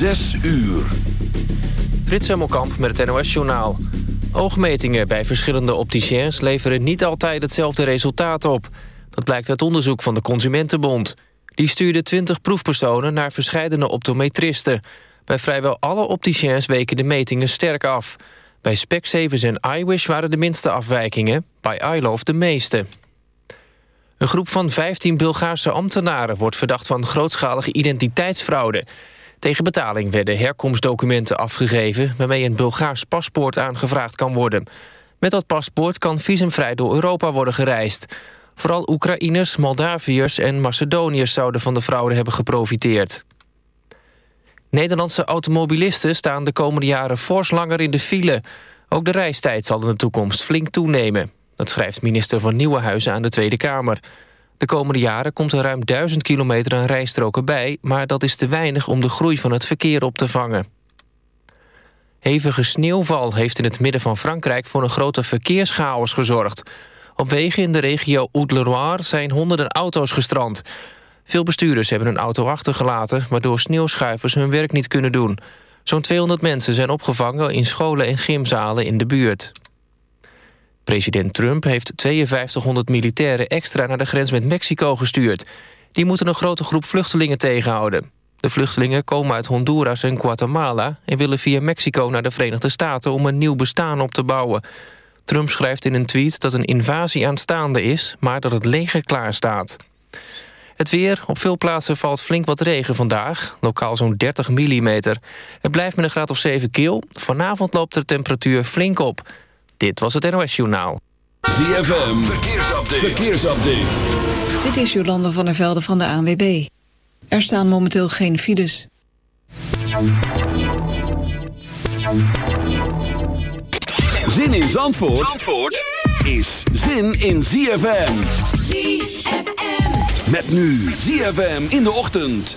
Zes uur. Frits Hemmelkamp met het NOS-journaal. Oogmetingen bij verschillende opticiens leveren niet altijd hetzelfde resultaat op. Dat blijkt uit onderzoek van de Consumentenbond. Die stuurde 20 proefpersonen naar verschillende optometristen. Bij vrijwel alle opticiens weken de metingen sterk af. Bij Specsavers en iWish waren de minste afwijkingen, bij iLove de meeste. Een groep van 15 Bulgaarse ambtenaren wordt verdacht van grootschalige identiteitsfraude. Tegen betaling werden herkomstdocumenten afgegeven... waarmee een Bulgaars paspoort aangevraagd kan worden. Met dat paspoort kan visumvrij door Europa worden gereisd. Vooral Oekraïners, Moldaviërs en Macedoniërs... zouden van de fraude hebben geprofiteerd. Nederlandse automobilisten staan de komende jaren fors langer in de file. Ook de reistijd zal in de toekomst flink toenemen. Dat schrijft minister van Nieuwenhuizen aan de Tweede Kamer. De komende jaren komt er ruim 1000 kilometer aan rijstroken bij... maar dat is te weinig om de groei van het verkeer op te vangen. Hevige sneeuwval heeft in het midden van Frankrijk... voor een grote verkeerschaos gezorgd. Op wegen in de regio Oude-le-Loire zijn honderden auto's gestrand. Veel bestuurders hebben een auto achtergelaten... waardoor sneeuwschuivers hun werk niet kunnen doen. Zo'n 200 mensen zijn opgevangen in scholen en gymzalen in de buurt. President Trump heeft 5200 militairen extra naar de grens met Mexico gestuurd. Die moeten een grote groep vluchtelingen tegenhouden. De vluchtelingen komen uit Honduras en Guatemala... en willen via Mexico naar de Verenigde Staten om een nieuw bestaan op te bouwen. Trump schrijft in een tweet dat een invasie aanstaande is... maar dat het leger klaar staat. Het weer. Op veel plaatsen valt flink wat regen vandaag. Lokaal zo'n 30 mm. Het blijft met een graad of 7 kil. Vanavond loopt de temperatuur flink op. Dit was het NOS Journaal. ZFM. Verkeersupdate. Verkeersupdate. Dit is Jolande van der Velde van de ANWB. Er staan momenteel geen files. Zin in Zandvoort, Zandvoort is zin in ZFM. ZFM. Met nu ZFM in de ochtend.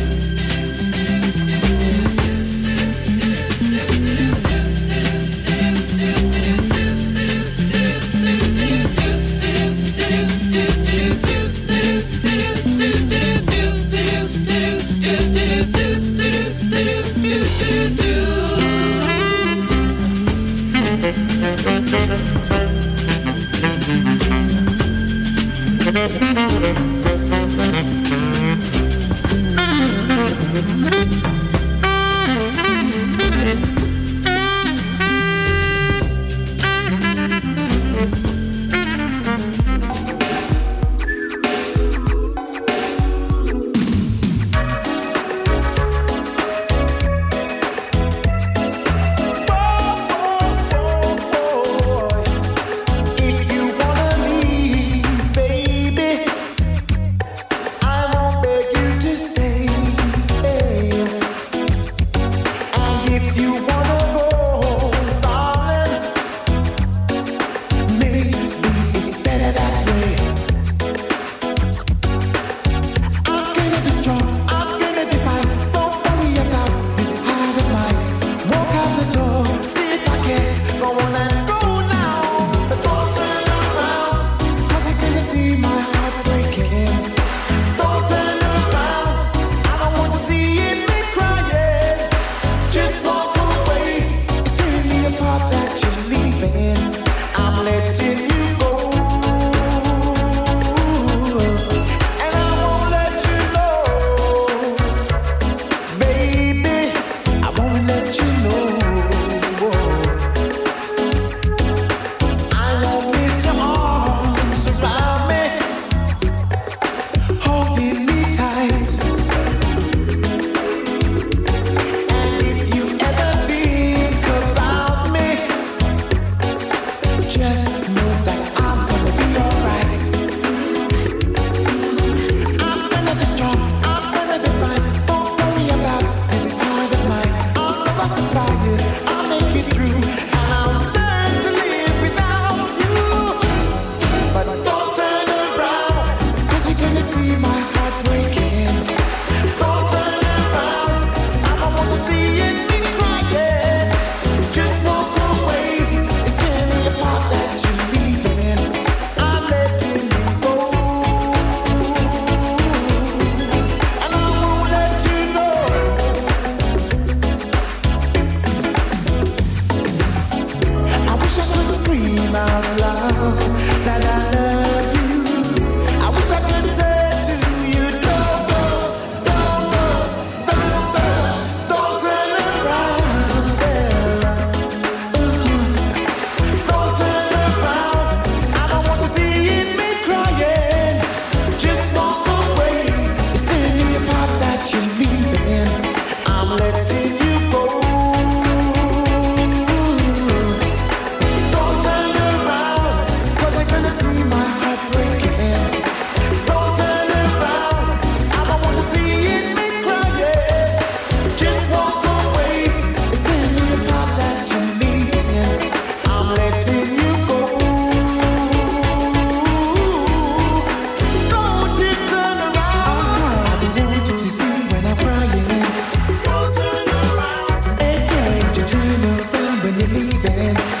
baby.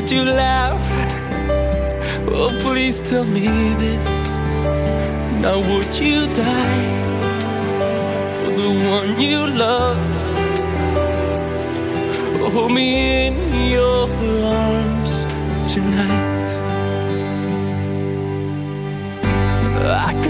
Would you laugh? Oh, please tell me this. Now, would you die for the one you love? Hold me in your arms tonight. I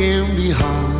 can be hard.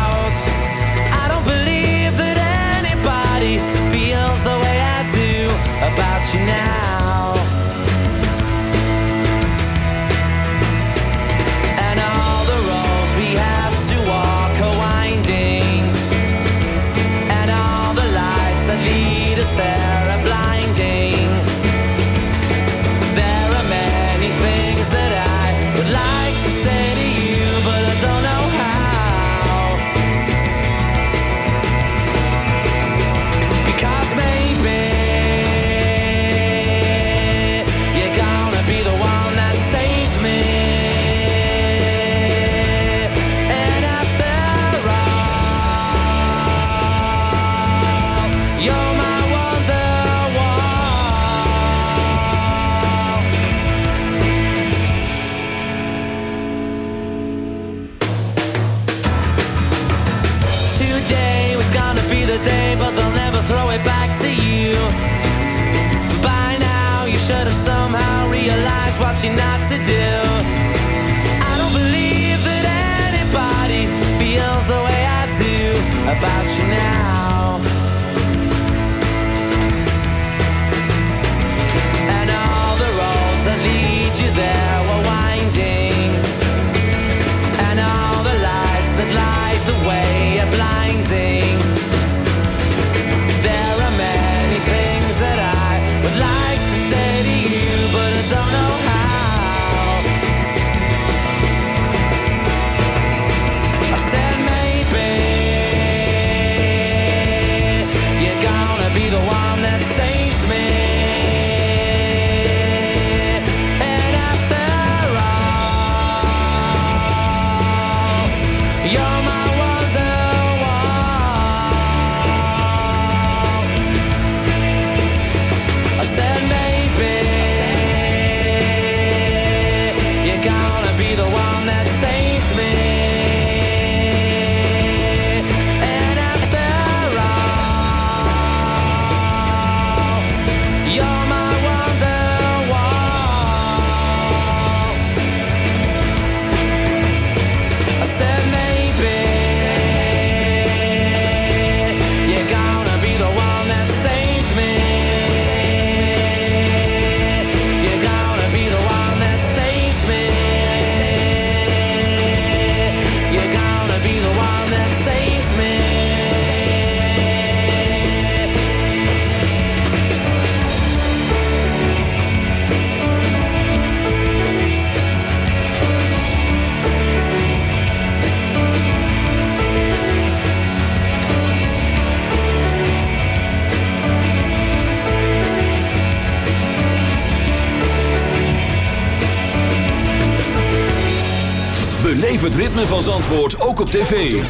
Zandvoort ook op tv.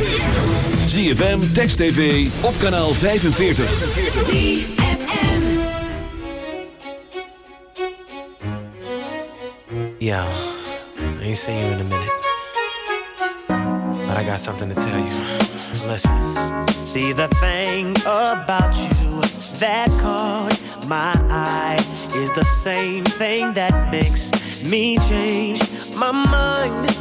ZFM, Text TV, op kanaal 45. Yo, I ain't seen you in a minute. But I got something to tell you. Listen. See the thing about you that caught my eye is the same thing that makes me change my mind.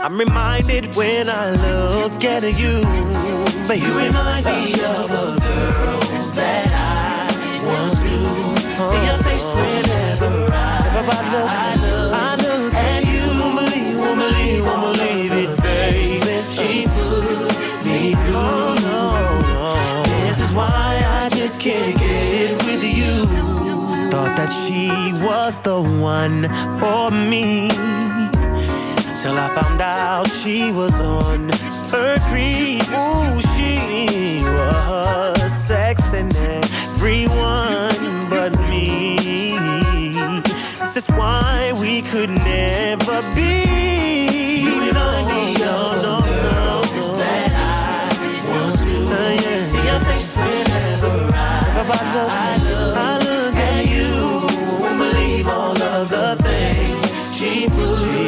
I'm reminded when I look at you, but you remind me of a girl that I once knew. See your face whenever I, I look, I look at you. Won't believe, won't believe, won't believe it, baby. She put me through. This is why I just can't get it with you. Thought that she was the one for me. Till I found out she was on her creep. Ooh, she was sexing everyone but me. This is why we could never be. You remind me of no, no, no. that I once knew. Uh, yeah. See your face whenever I, I, look, I look at you. Won't believe all of the things she put,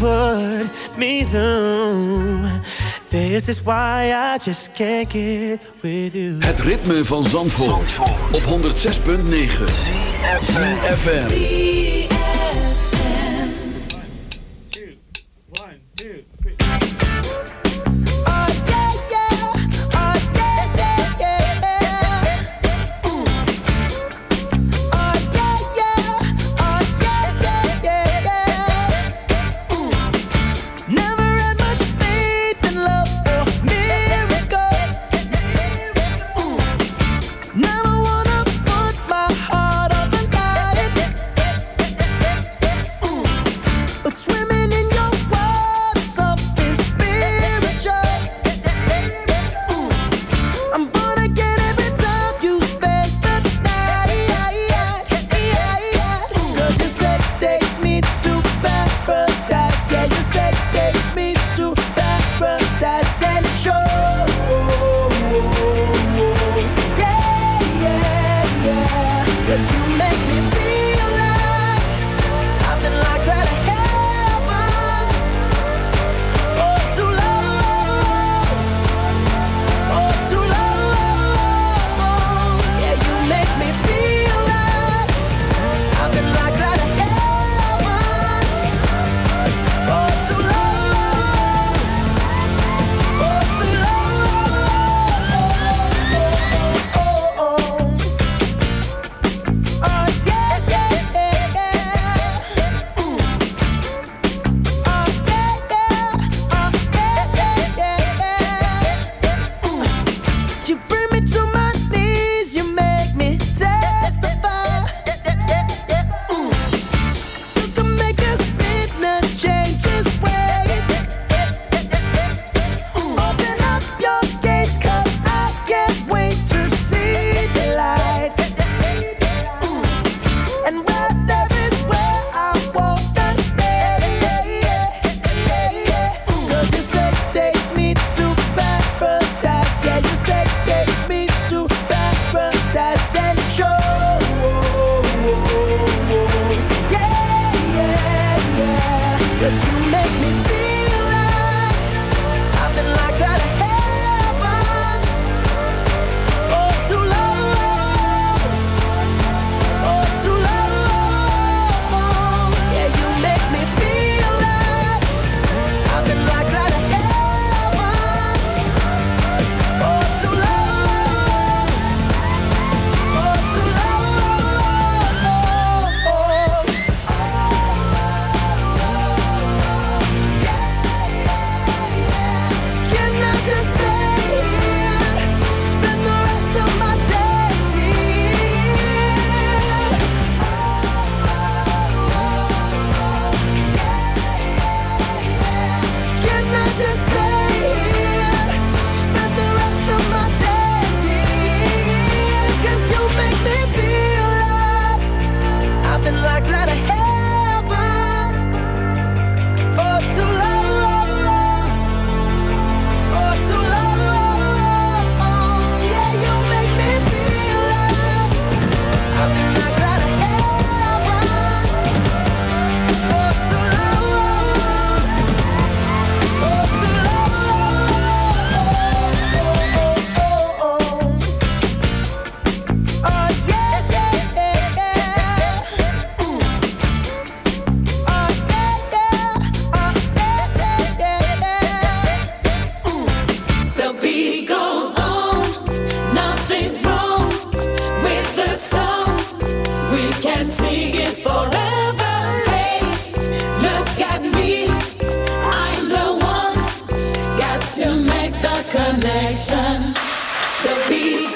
would me them. This is why I just can't get with you. Het ritme van Zandvoort, Zandvoort. op 106.9 FM. Cause you make the connection. The beat.